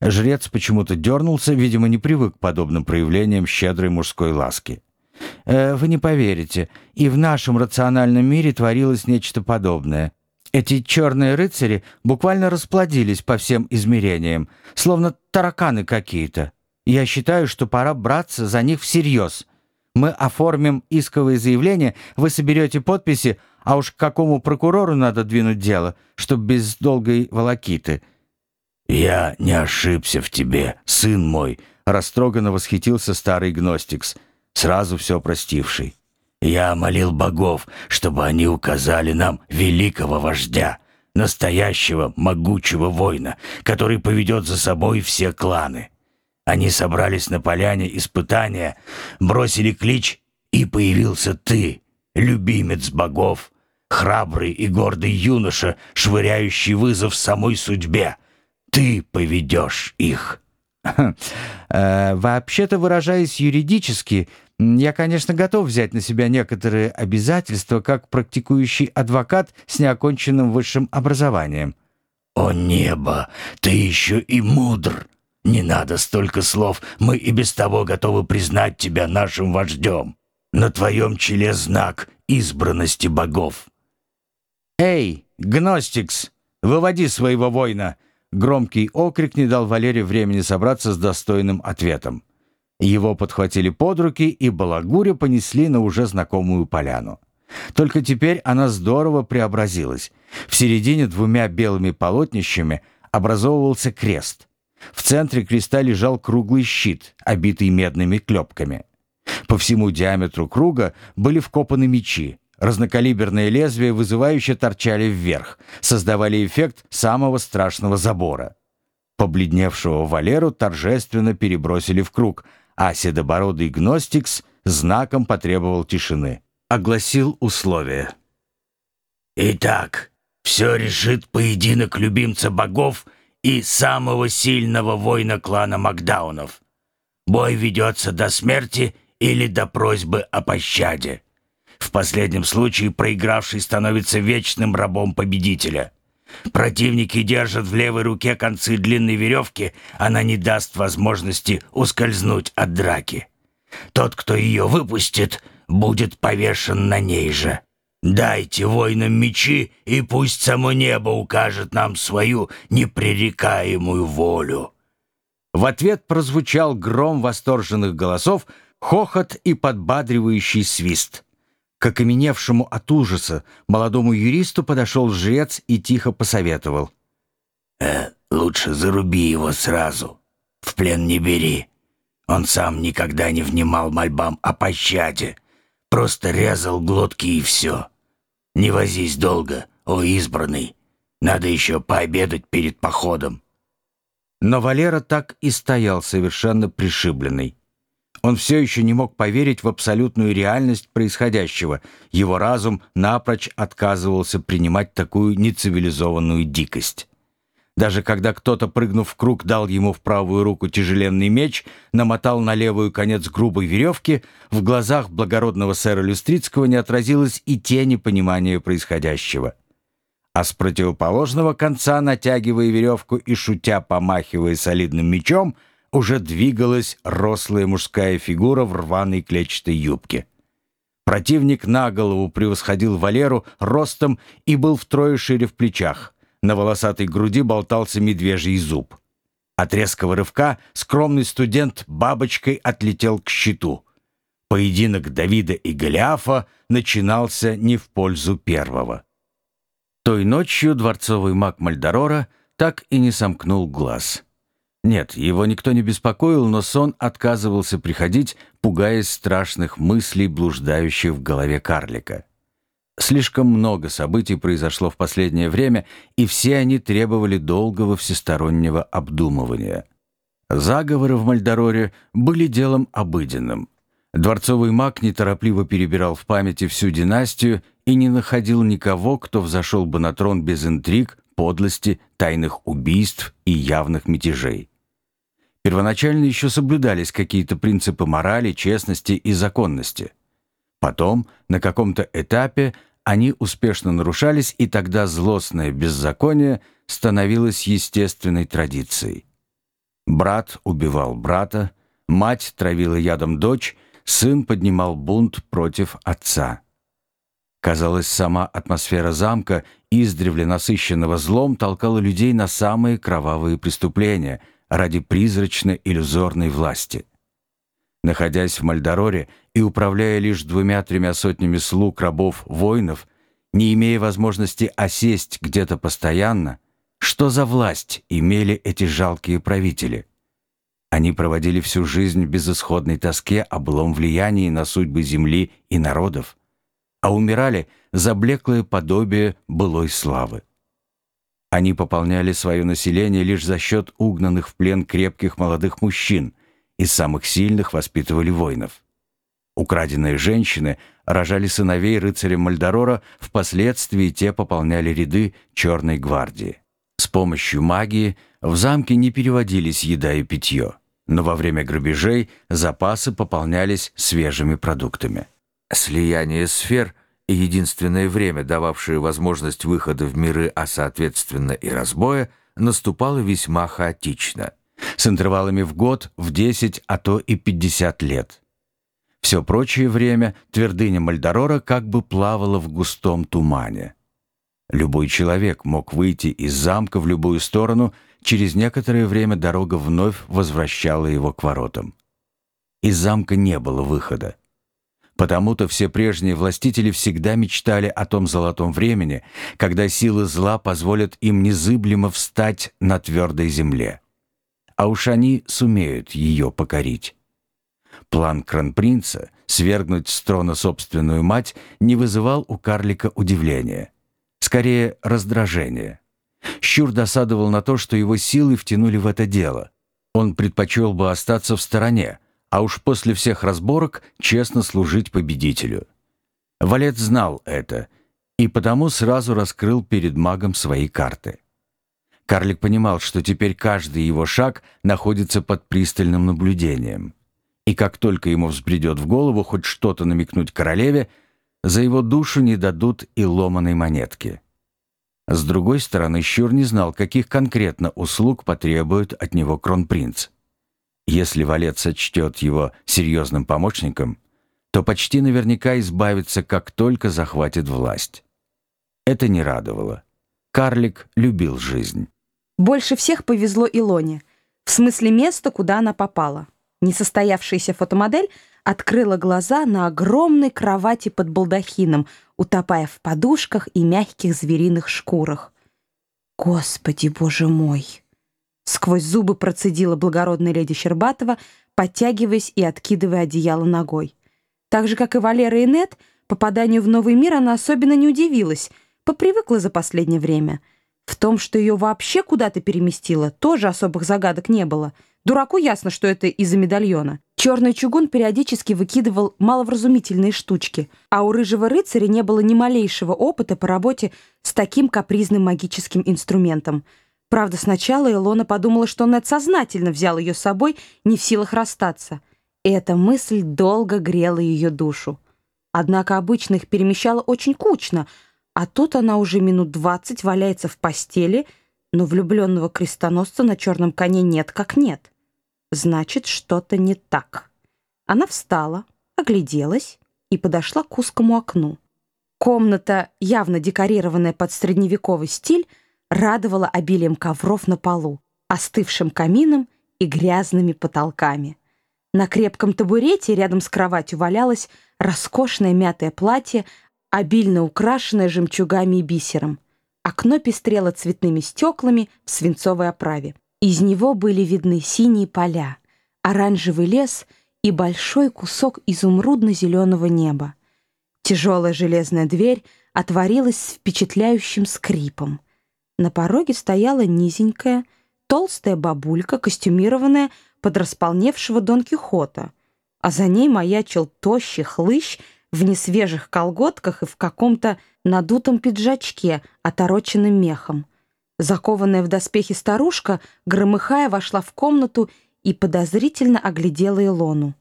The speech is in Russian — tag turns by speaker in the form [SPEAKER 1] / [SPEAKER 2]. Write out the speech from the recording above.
[SPEAKER 1] Жрец почему-то дернулся, видимо, не привык к подобным проявлениям щедрой мужской ласки. «Э, «Вы не поверите, и в нашем рациональном мире творилось нечто подобное. Эти черные рыцари буквально расплодились по всем измерениям, словно тараканы какие-то. Я считаю, что пора браться за них всерьез. Мы оформим исковое заявление, вы соберете подписи, а уж к какому прокурору надо двинуть дело, чтоб без долгой волокиты».
[SPEAKER 2] «Я не ошибся в тебе, сын мой», — растроганно восхитился старый гностикс, сразу все простивший. «Я молил богов, чтобы они указали нам великого вождя, настоящего могучего воина, который поведет за собой все кланы. Они собрались на поляне испытания, бросили клич, и появился ты, любимец богов, храбрый и гордый юноша, швыряющий вызов самой судьбе» ты поведешь их».
[SPEAKER 1] Э, «Вообще-то, выражаясь юридически, я, конечно, готов взять на себя некоторые обязательства как практикующий адвокат с неоконченным высшим образованием».
[SPEAKER 2] «О небо, ты еще и мудр! Не надо столько слов, мы и без того готовы признать тебя нашим вождем. На твоем челе знак избранности богов».
[SPEAKER 1] «Эй, Гностикс, выводи своего воина!» Громкий окрик не дал Валере времени собраться с достойным ответом. Его подхватили под руки и балагуря понесли на уже знакомую поляну. Только теперь она здорово преобразилась. В середине двумя белыми полотнищами образовывался крест. В центре креста лежал круглый щит, обитый медными клепками. По всему диаметру круга были вкопаны мечи, Разнокалиберные лезвия вызывающе торчали вверх, создавали эффект самого страшного забора. Побледневшего Валеру торжественно перебросили в круг, а седобородый гностикс знаком потребовал тишины. Огласил условия.
[SPEAKER 2] «Итак, все решит поединок любимца богов и самого сильного воина клана Макдаунов. Бой ведется до смерти или до просьбы о пощаде». В последнем случае проигравший становится вечным рабом победителя. Противники держат в левой руке концы длинной веревки, она не даст возможности ускользнуть от драки. Тот, кто ее выпустит, будет повешен на ней же. Дайте воинам мечи, и пусть само небо укажет нам свою непререкаемую волю».
[SPEAKER 1] В ответ прозвучал гром восторженных голосов, хохот и подбадривающий свист. К окаменевшему от ужаса молодому юристу подошел жрец и тихо посоветовал.
[SPEAKER 2] «Э, «Лучше заруби его сразу. В плен не бери. Он сам никогда не внимал мольбам о пощаде. Просто резал глотки и все. Не возись долго, о избранный. Надо еще пообедать перед походом».
[SPEAKER 1] Но Валера так и стоял совершенно пришибленный. Он все еще не мог поверить в абсолютную реальность происходящего. Его разум напрочь отказывался принимать такую нецивилизованную дикость. Даже когда кто-то, прыгнув в круг, дал ему в правую руку тяжеленный меч, намотал на левую конец грубой веревки, в глазах благородного сэра Люстрицкого не отразилось и тени понимания происходящего. А с противоположного конца, натягивая веревку и шутя помахивая солидным мечом, уже двигалась рослая мужская фигура в рваной клетчатой юбке. Противник на голову превосходил Валеру ростом и был втрое шире в плечах. На волосатой груди болтался медвежий зуб. От резкого рывка скромный студент бабочкой отлетел к щиту. Поединок Давида и Голиафа начинался не в пользу первого. Той ночью дворцовый маг Мальдорора так и не сомкнул глаз. Нет, его никто не беспокоил, но сон отказывался приходить, пугаясь страшных мыслей, блуждающих в голове карлика. Слишком много событий произошло в последнее время, и все они требовали долгого всестороннего обдумывания. Заговоры в Мальдороре были делом обыденным. Дворцовый маг неторопливо перебирал в памяти всю династию и не находил никого, кто взошел бы на трон без интриг, подлости, тайных убийств и явных мятежей. Первоначально еще соблюдались какие-то принципы морали, честности и законности. Потом, на каком-то этапе, они успешно нарушались, и тогда злостное беззаконие становилось естественной традицией. Брат убивал брата, мать травила ядом дочь, сын поднимал бунт против отца. Казалось, сама атмосфера замка, издревле насыщенного злом, толкала людей на самые кровавые преступления ради призрачно-иллюзорной власти. Находясь в Мальдороре и управляя лишь двумя-тремя сотнями слуг, рабов, воинов, не имея возможности осесть где-то постоянно, что за власть имели эти жалкие правители? Они проводили всю жизнь в безысходной тоске о былом влиянии на судьбы земли и народов а умирали за блеклое подобие былой славы. Они пополняли свое население лишь за счет угнанных в плен крепких молодых мужчин, из самых сильных воспитывали воинов. Украденные женщины рожали сыновей рыцаря Мальдорора, впоследствии те пополняли ряды Черной гвардии. С помощью магии в замке не переводились еда и питье, но во время грабежей запасы пополнялись свежими продуктами. Слияние сфер и единственное время, дававшее возможность выхода в миры, а соответственно и разбоя, наступало весьма хаотично, с интервалами в год, в 10, а то и 50 лет. Все прочее время твердыня Мальдорора как бы плавала в густом тумане. Любой человек мог выйти из замка в любую сторону, через некоторое время дорога вновь возвращала его к воротам. Из замка не было выхода. Потому-то все прежние властители всегда мечтали о том золотом времени, когда силы зла позволят им незыблемо встать на твердой земле. А уж они сумеют ее покорить. План кронпринца свергнуть с трона собственную мать не вызывал у карлика удивления. Скорее, раздражения. Щур досадовал на то, что его силы втянули в это дело. Он предпочел бы остаться в стороне, а уж после всех разборок честно служить победителю. Валет знал это и потому сразу раскрыл перед магом свои карты. Карлик понимал, что теперь каждый его шаг находится под пристальным наблюдением. И как только ему взбредет в голову хоть что-то намекнуть королеве, за его душу не дадут и ломаной монетки. С другой стороны, Щур не знал, каких конкретно услуг потребует от него кронпринц. Если Валет сочтет его серьезным помощником, то почти наверняка избавится, как только захватит власть. Это не радовало. Карлик любил жизнь.
[SPEAKER 3] Больше всех повезло Илоне. В смысле места, куда она попала. Несостоявшаяся фотомодель открыла глаза на огромной кровати под балдахином, утопая в подушках и мягких звериных шкурах. «Господи, боже мой!» Сквозь зубы процедила благородная леди Щербатова, подтягиваясь и откидывая одеяло ногой. Так же, как и Валера и Нет, попаданию в новый мир она особенно не удивилась, попривыкла за последнее время. В том, что ее вообще куда-то переместило, тоже особых загадок не было. Дураку ясно, что это из-за медальона. Черный чугун периодически выкидывал маловразумительные штучки, а у рыжего рыцаря не было ни малейшего опыта по работе с таким капризным магическим инструментом — Правда, сначала Илона подумала, что Нед сознательно взял ее с собой, не в силах расстаться. И эта мысль долго грела ее душу. Однако обычно их перемещала очень кучно, а тут она уже минут двадцать валяется в постели, но влюбленного крестоносца на черном коне нет как нет. Значит, что-то не так. Она встала, огляделась и подошла к узкому окну. Комната, явно декорированная под средневековый стиль, радовала обилием ковров на полу, остывшим камином и грязными потолками. На крепком табурете рядом с кроватью валялось роскошное мятое платье, обильно украшенное жемчугами и бисером. Окно пестрело цветными стеклами в свинцовой оправе. Из него были видны синие поля, оранжевый лес и большой кусок изумрудно-зеленого неба. Тяжелая железная дверь отворилась с впечатляющим скрипом. На пороге стояла низенькая, толстая бабулька, костюмированная под располневшего Дон Кихота, а за ней маячил тощий хлыщ в несвежих колготках и в каком-то надутом пиджачке, отороченным мехом. Закованная в доспехи старушка, громыхая, вошла в комнату и подозрительно оглядела Илону.